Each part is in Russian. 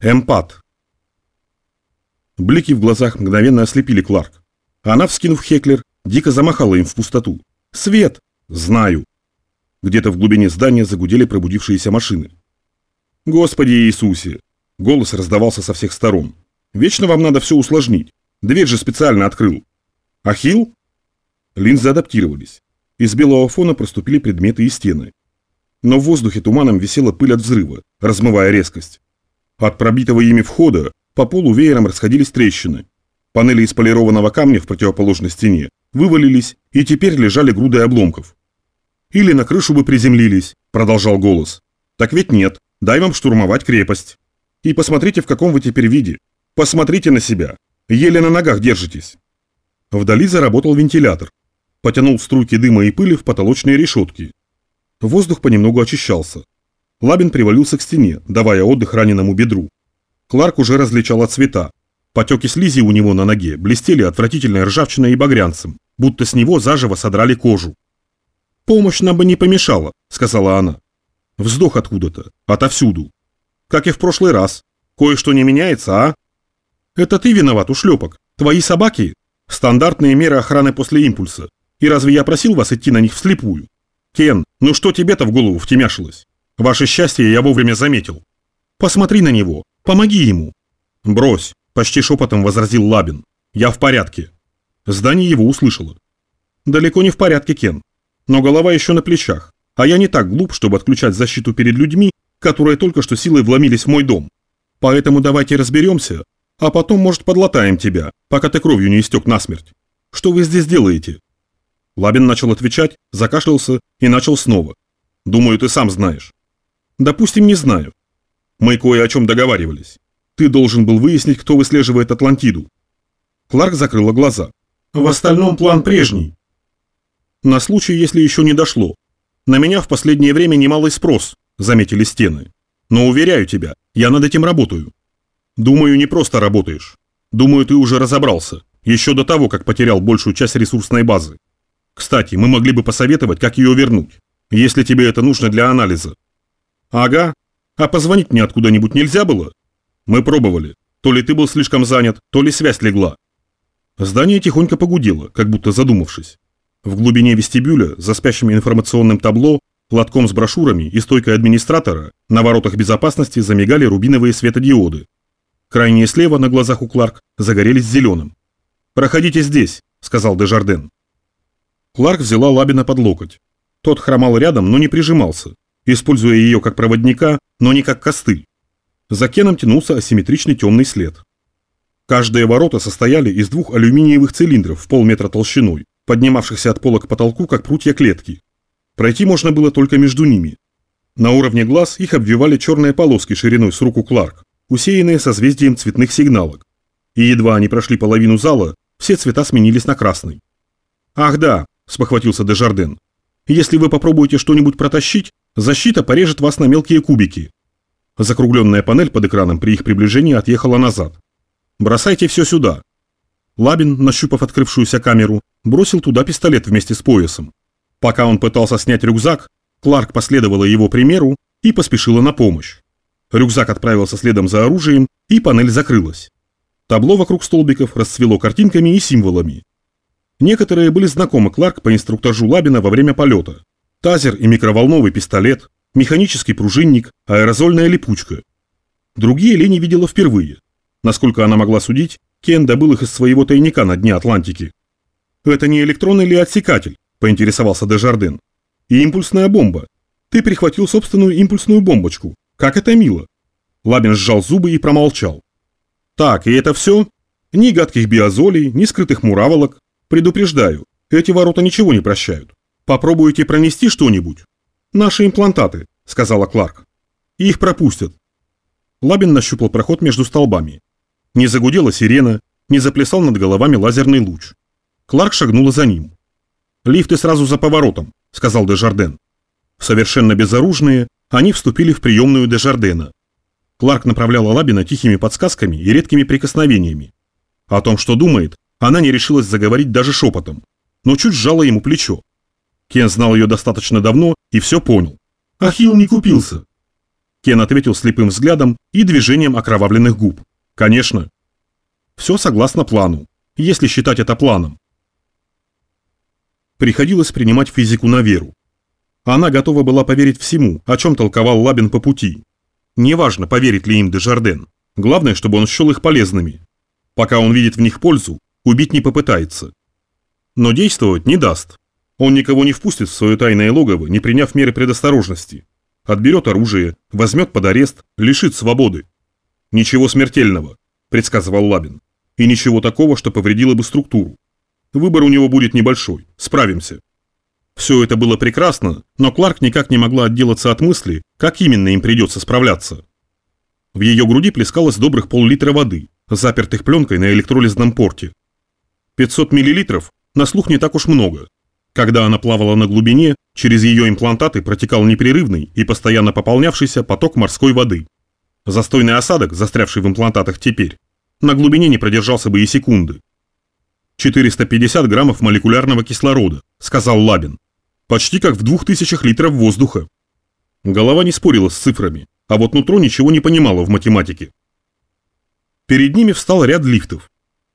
Эмпат. Блики в глазах мгновенно ослепили Кларк. Она, вскинув Хеклер, дико замахала им в пустоту. «Свет!» «Знаю!» Где-то в глубине здания загудели пробудившиеся машины. «Господи Иисусе!» Голос раздавался со всех сторон. «Вечно вам надо все усложнить. Дверь же специально открыл». «Ахилл?» Линзы адаптировались. Из белого фона проступили предметы и стены. Но в воздухе туманом висела пыль от взрыва, размывая резкость. От пробитого ими входа по полу веером расходились трещины. Панели из полированного камня в противоположной стене вывалились и теперь лежали грудой обломков. «Или на крышу бы приземлились», – продолжал голос. «Так ведь нет, дай вам штурмовать крепость. И посмотрите, в каком вы теперь виде. Посмотрите на себя. Еле на ногах держитесь». Вдали заработал вентилятор. Потянул струйки дыма и пыли в потолочные решетки. Воздух понемногу очищался. Лабин привалился к стене, давая отдых раненому бедру. Кларк уже различал цвета. Потеки слизи у него на ноге блестели отвратительной ржавчиной и багрянцем, будто с него заживо содрали кожу. «Помощь нам бы не помешала», — сказала она. Вздох откуда-то, отовсюду. Как и в прошлый раз. Кое-что не меняется, а? Это ты виноват, ушлепок. Твои собаки? Стандартные меры охраны после импульса. И разве я просил вас идти на них вслепую? Кен, ну что тебе-то в голову втемяшилось? Ваше счастье я вовремя заметил. Посмотри на него, помоги ему. Брось, почти шепотом возразил Лабин. Я в порядке. Здание его услышало. Далеко не в порядке, Кен. Но голова еще на плечах. А я не так глуп, чтобы отключать защиту перед людьми, которые только что силой вломились в мой дом. Поэтому давайте разберемся, а потом, может, подлатаем тебя, пока ты кровью не истек насмерть. Что вы здесь делаете?» Лабин начал отвечать, закашлялся и начал снова. «Думаю, ты сам знаешь». «Допустим, не знаю. Мы кое о чем договаривались. Ты должен был выяснить, кто выслеживает Атлантиду». Кларк закрыла глаза. «В остальном план прежний». «На случай, если еще не дошло. На меня в последнее время немалый спрос», — заметили стены. «Но уверяю тебя, я над этим работаю». «Думаю, не просто работаешь. Думаю, ты уже разобрался, еще до того, как потерял большую часть ресурсной базы. Кстати, мы могли бы посоветовать, как ее вернуть, если тебе это нужно для анализа». «Ага. А позвонить мне откуда-нибудь нельзя было?» «Мы пробовали. То ли ты был слишком занят, то ли связь легла». Здание тихонько погудело, как будто задумавшись. В глубине вестибюля, за спящим информационным табло, лотком с брошюрами и стойкой администратора на воротах безопасности замигали рубиновые светодиоды. Крайние слева на глазах у Кларк загорелись зеленым. «Проходите здесь», — сказал Дежарден. Кларк взяла Лабина под локоть. Тот хромал рядом, но не прижимался, используя ее как проводника, но не как костыль. За Кеном тянулся асимметричный темный след. Каждые ворота состояли из двух алюминиевых цилиндров в полметра толщиной, поднимавшихся от пола к потолку, как прутья клетки. Пройти можно было только между ними. На уровне глаз их обвивали черные полоски шириной с руку Кларк, усеянные созвездием цветных сигналок. И едва они прошли половину зала, все цвета сменились на красный. «Ах да», – спохватился Дежарден, – «если вы попробуете что-нибудь протащить, защита порежет вас на мелкие кубики». Закругленная панель под экраном при их приближении отъехала назад. «Бросайте все сюда», Лабин, нащупав открывшуюся камеру, бросил туда пистолет вместе с поясом. Пока он пытался снять рюкзак, Кларк последовала его примеру и поспешила на помощь. Рюкзак отправился следом за оружием, и панель закрылась. Табло вокруг столбиков расцвело картинками и символами. Некоторые были знакомы Кларк по инструктажу Лабина во время полета. Тазер и микроволновый пистолет, механический пружинник, аэрозольная липучка. Другие Лени видела впервые. Насколько она могла судить, Кен добыл их из своего тайника на дне Атлантики. «Это не электронный ли отсекатель?» – поинтересовался Дежарден. «И импульсная бомба. Ты прихватил собственную импульсную бомбочку. Как это мило!» Лабин сжал зубы и промолчал. «Так, и это все? Ни гадких биозолей, ни скрытых мураволок. Предупреждаю, эти ворота ничего не прощают. Попробуйте пронести что-нибудь?» «Наши имплантаты», – сказала Кларк. «Их пропустят». Лабин нащупал проход между столбами. Не загудела сирена, не заплясал над головами лазерный луч. Кларк шагнула за ним. «Лифты сразу за поворотом», — сказал Дежарден. Совершенно безоружные, они вступили в приемную Дежардена. Кларк направляла Лабина тихими подсказками и редкими прикосновениями. О том, что думает, она не решилась заговорить даже шепотом, но чуть сжала ему плечо. Кен знал ее достаточно давно и все понял. «Ахилл не купился». Кен ответил слепым взглядом и движением окровавленных губ. Конечно. Все согласно плану, если считать это планом. Приходилось принимать физику на веру. Она готова была поверить всему, о чем толковал Лабин по пути. Неважно, поверит ли им Дежарден. Главное, чтобы он счел их полезными. Пока он видит в них пользу, убить не попытается. Но действовать не даст. Он никого не впустит в свое тайное логово, не приняв меры предосторожности. Отберет оружие, возьмет под арест, лишит свободы. Ничего смертельного, предсказывал Лабин. И ничего такого, что повредило бы структуру. Выбор у него будет небольшой, справимся. Все это было прекрасно, но Кларк никак не могла отделаться от мысли, как именно им придется справляться. В ее груди плескалось добрых пол-литра воды, запертых пленкой на электролизном порте. 500 миллилитров на слух не так уж много. Когда она плавала на глубине, через ее имплантаты протекал непрерывный и постоянно пополнявшийся поток морской воды. Застойный осадок, застрявший в имплантатах теперь, на глубине не продержался бы и секунды. 450 граммов молекулярного кислорода, сказал Лабин. Почти как в 2000 литров воздуха. Голова не спорила с цифрами, а вот нутро ничего не понимало в математике. Перед ними встал ряд лифтов.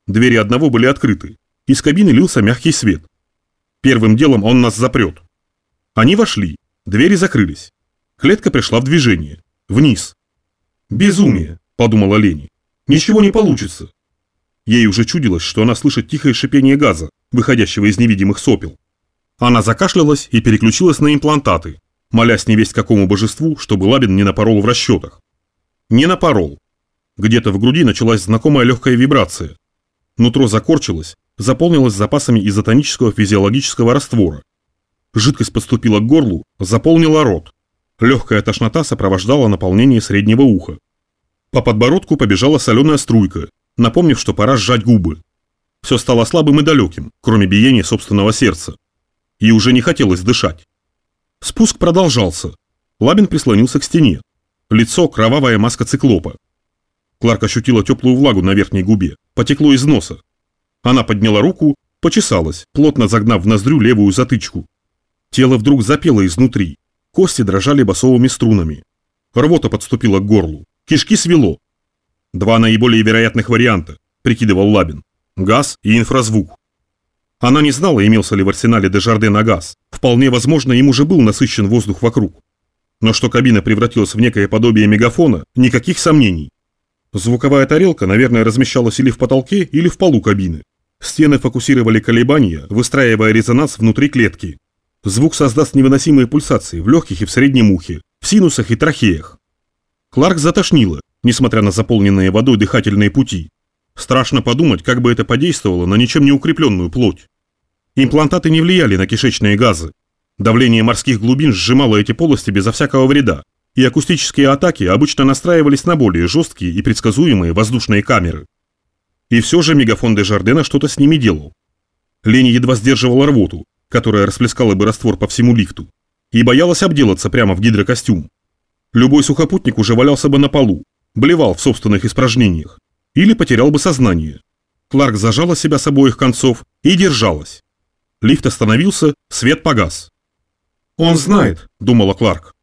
Двери одного были открыты. Из кабины лился мягкий свет. Первым делом он нас запрет. Они вошли. Двери закрылись. Клетка пришла в движение. Вниз. «Безумие», — подумала Лени. «Ничего не получится». Ей уже чудилось, что она слышит тихое шипение газа, выходящего из невидимых сопел. Она закашлялась и переключилась на имплантаты, молясь невесть какому божеству, чтобы Лабин не напорол в расчетах. Не напорол. Где-то в груди началась знакомая легкая вибрация. Нутро закорчилось, заполнилось запасами изотонического физиологического раствора. Жидкость подступила к горлу, заполнила рот. Легкая тошнота сопровождала наполнение среднего уха. По подбородку побежала соленая струйка, напомнив, что пора сжать губы. Все стало слабым и далеким, кроме биения собственного сердца. И уже не хотелось дышать. Спуск продолжался. Лабин прислонился к стене. Лицо – кровавая маска циклопа. Кларк ощутила теплую влагу на верхней губе, потекло из носа. Она подняла руку, почесалась, плотно загнав в ноздрю левую затычку. Тело вдруг запело изнутри. Кости дрожали басовыми струнами. Рвота подступила к горлу. Кишки свело. Два наиболее вероятных варианта, прикидывал Лабин. Газ и инфразвук. Она не знала, имелся ли в арсенале Дежардена газ. Вполне возможно, им уже был насыщен воздух вокруг. Но что кабина превратилась в некое подобие мегафона, никаких сомнений. Звуковая тарелка, наверное, размещалась или в потолке, или в полу кабины. Стены фокусировали колебания, выстраивая резонанс внутри клетки. Звук создаст невыносимые пульсации в легких и в среднем ухе, в синусах и трахеях. Кларк затошнило, несмотря на заполненные водой дыхательные пути. Страшно подумать, как бы это подействовало на ничем не укрепленную плоть. Имплантаты не влияли на кишечные газы. Давление морских глубин сжимало эти полости безо всякого вреда, и акустические атаки обычно настраивались на более жесткие и предсказуемые воздушные камеры. И все же мегафон де Жардена что-то с ними делал. Лени едва сдерживала рвоту, которая расплескала бы раствор по всему лифту, и боялась обделаться прямо в гидрокостюм. Любой сухопутник уже валялся бы на полу, блевал в собственных испражнениях, или потерял бы сознание. Кларк зажала себя с обоих концов и держалась. Лифт остановился, свет погас. «Он знает», — думала Кларк.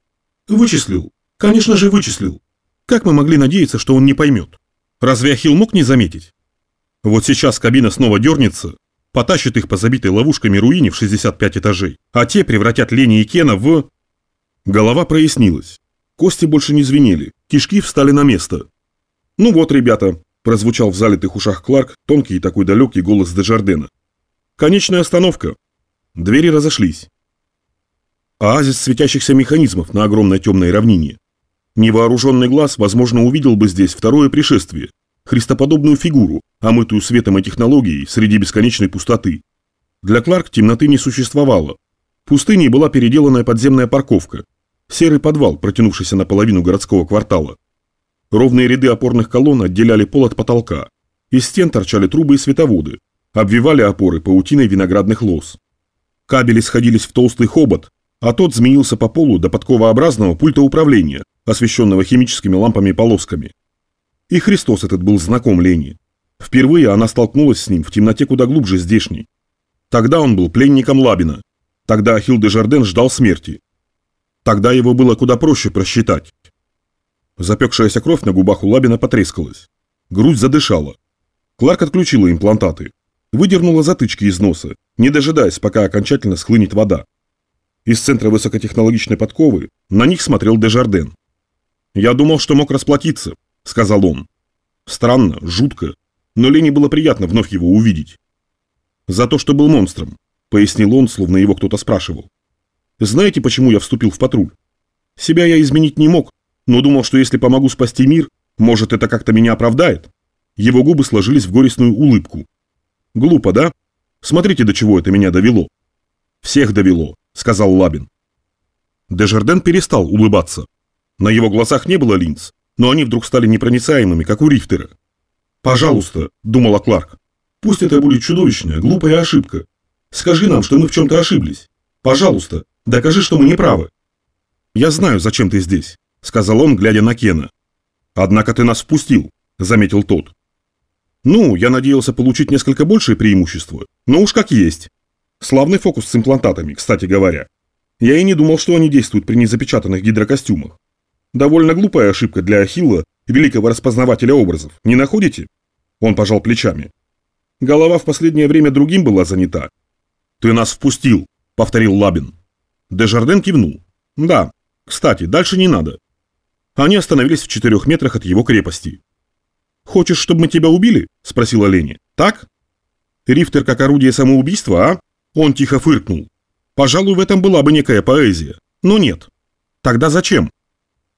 «Вычислил. Конечно же вычислил. Как мы могли надеяться, что он не поймет? Разве Ахилл мог не заметить? Вот сейчас кабина снова дернется, потащит их по забитой ловушками руине в 65 этажей, а те превратят Лени и Кена в... Голова прояснилась. Кости больше не звенели, кишки встали на место. «Ну вот, ребята», – прозвучал в залитых ушах Кларк тонкий и такой далекий голос Дежардена. Конечная остановка. Двери разошлись. Оазис светящихся механизмов на огромной темной равнине. Невооруженный глаз, возможно, увидел бы здесь второе пришествие. Христоподобную фигуру, омытую светом и технологией среди бесконечной пустоты. Для Кларк темноты не существовало. Пустыней была переделанная подземная парковка. Серый подвал, протянувшийся наполовину городского квартала. Ровные ряды опорных колонн отделяли пол от потолка. Из стен торчали трубы и световоды, обвивали опоры паутиной виноградных лоз. Кабели сходились в толстый хобот, а тот змеился по полу до подковообразного пульта управления, освещенного химическими лампами-полосками. И Христос этот был знаком Лене. Впервые она столкнулась с ним в темноте куда глубже здешней. Тогда он был пленником Лабина. Тогда Ахилл де Жарден ждал смерти. Тогда его было куда проще просчитать. Запекшаяся кровь на губах у Лабина потрескалась. Грудь задышала. Кларк отключила имплантаты. Выдернула затычки из носа, не дожидаясь, пока окончательно схлынет вода. Из центра высокотехнологичной подковы на них смотрел Дежарден. «Я думал, что мог расплатиться», — сказал он. Странно, жутко, но Лене было приятно вновь его увидеть. «За то, что был монстром», — пояснил он, словно его кто-то спрашивал. «Знаете, почему я вступил в патруль? Себя я изменить не мог, но думал, что если помогу спасти мир, может, это как-то меня оправдает?» Его губы сложились в горестную улыбку. «Глупо, да? Смотрите, до чего это меня довело». «Всех довело», — сказал Лабин. Дежарден перестал улыбаться. На его глазах не было линз, но они вдруг стали непроницаемыми, как у Рихтера. «Пожалуйста», — думала Кларк, — «пусть это будет чудовищная, глупая ошибка. Скажи нам, что мы в чем-то ошиблись. Пожалуйста, докажи, что мы не правы». «Я знаю, зачем ты здесь», — сказал он, глядя на Кена. «Однако ты нас впустил», — заметил тот. «Ну, я надеялся получить несколько большее преимущество, но уж как есть. Славный фокус с имплантатами, кстати говоря. Я и не думал, что они действуют при незапечатанных гидрокостюмах. Довольно глупая ошибка для Ахилла, великого распознавателя образов, не находите? Он пожал плечами. Голова в последнее время другим была занята. Ты нас впустил, повторил Лабин. Дежарден кивнул. Да, кстати, дальше не надо. Они остановились в четырех метрах от его крепости. «Хочешь, чтобы мы тебя убили?» – спросила Лени. «Так?» Рифтер как орудие самоубийства, а? Он тихо фыркнул. Пожалуй, в этом была бы некая поэзия. Но нет. Тогда зачем?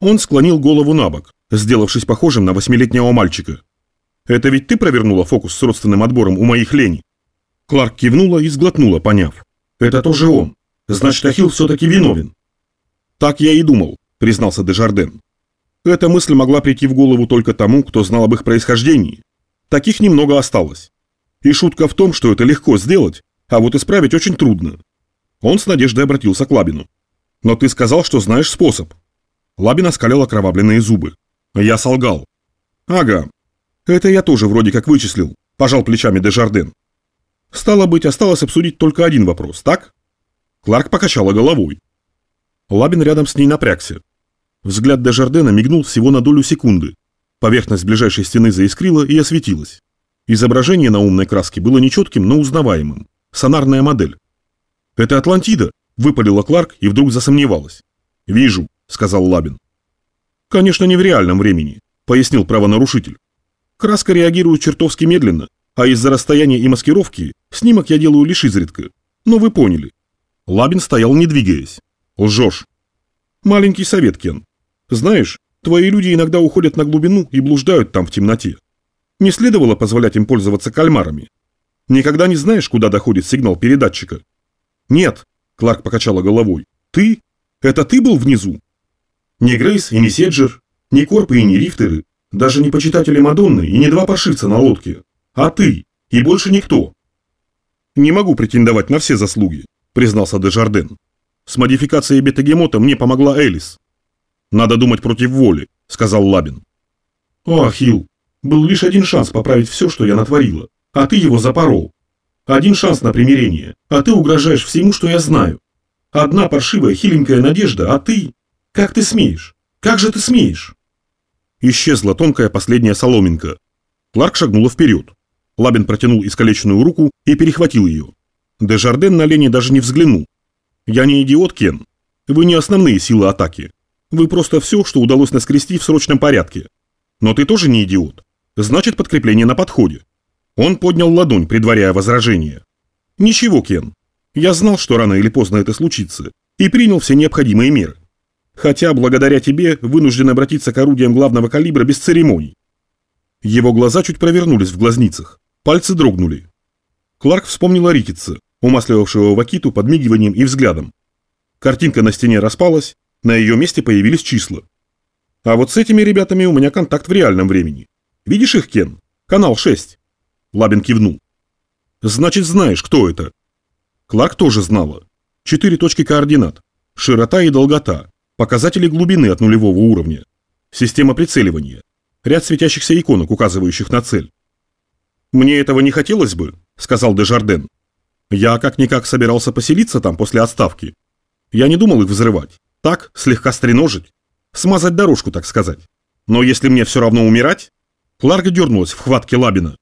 Он склонил голову на бок, сделавшись похожим на восьмилетнего мальчика. «Это ведь ты провернула фокус с родственным отбором у моих лени?» Кларк кивнула и сглотнула, поняв. «Это тоже он. Значит, Ахилл все-таки виновен». «Так я и думал», признался Дежарден. Эта мысль могла прийти в голову только тому, кто знал об их происхождении. Таких немного осталось. И шутка в том, что это легко сделать, а вот исправить очень трудно. Он с надеждой обратился к Лабину. «Но ты сказал, что знаешь способ». Лабин оскалил окровавленные зубы. Я солгал. Ага. Это я тоже вроде как вычислил, пожал плечами Дежарден. Стало быть, осталось обсудить только один вопрос, так? Кларк покачала головой. Лабин рядом с ней напрягся. Взгляд Дежардена мигнул всего на долю секунды. Поверхность ближайшей стены заискрила и осветилась. Изображение на умной краске было нечетким, но узнаваемым. Сонарная модель. «Это Атлантида!» – выпалила Кларк и вдруг засомневалась. «Вижу», сказал Лабин. «Конечно, не в реальном времени», — пояснил правонарушитель. «Краска реагирует чертовски медленно, а из-за расстояния и маскировки снимок я делаю лишь изредка. Но вы поняли». Лабин стоял, не двигаясь. «Лжешь». «Маленький совет, Кен. Знаешь, твои люди иногда уходят на глубину и блуждают там в темноте. Не следовало позволять им пользоваться кальмарами. Никогда не знаешь, куда доходит сигнал передатчика». «Нет», — Кларк покачала головой. «Ты? Это ты был внизу?» Ни Грейс и ни Седжер, ни Корпы и ни Рифтеры, даже не почитатели Мадонны и не два паршивца на лодке, а ты, и больше никто. Не могу претендовать на все заслуги, признался Дежарден. С модификацией бета-гемота мне помогла Элис. Надо думать против воли, сказал Лабин. О, Ахилл, был лишь один шанс поправить все, что я натворила, а ты его запорол. Один шанс на примирение, а ты угрожаешь всему, что я знаю. Одна паршивая хиленькая надежда, а ты... Как ты смеешь? Как же ты смеешь?» Исчезла тонкая последняя соломинка. Кларк шагнула вперед. Лабин протянул искалеченную руку и перехватил ее. Дежарден на Лене даже не взглянул. «Я не идиот, Кен. Вы не основные силы атаки. Вы просто все, что удалось наскрести в срочном порядке. Но ты тоже не идиот. Значит, подкрепление на подходе». Он поднял ладонь, предваряя возражение. «Ничего, Кен. Я знал, что рано или поздно это случится, и принял все необходимые меры. Хотя, благодаря тебе, вынужден обратиться к орудиям главного калибра без церемоний. Его глаза чуть провернулись в глазницах. Пальцы дрогнули. Кларк вспомнила Рикетса, умасливавшего Вакиту подмигиванием и взглядом. Картинка на стене распалась, на ее месте появились числа. А вот с этими ребятами у меня контакт в реальном времени. Видишь их, Кен? Канал 6. Лабин кивнул. Значит, знаешь, кто это. Кларк тоже знала. Четыре точки координат. Широта и долгота. Показатели глубины от нулевого уровня. Система прицеливания. Ряд светящихся иконок, указывающих на цель. «Мне этого не хотелось бы», — сказал Дежарден. «Я как-никак собирался поселиться там после отставки. Я не думал их взрывать. Так, слегка стреножить. Смазать дорожку, так сказать. Но если мне все равно умирать? Кларк дернулась в хватке Лабина.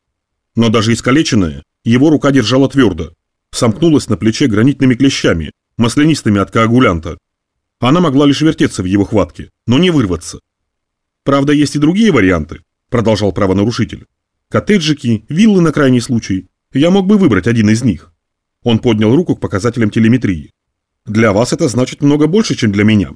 Но даже искалеченная, его рука держала твердо. Сомкнулась на плече гранитными клещами, маслянистыми от коагулянта. Она могла лишь вертеться в его хватке, но не вырваться. Правда, есть и другие варианты, продолжал правонарушитель. Коттеджики, виллы на крайний случай. Я мог бы выбрать один из них. Он поднял руку к показателям телеметрии. Для вас это значит много больше, чем для меня.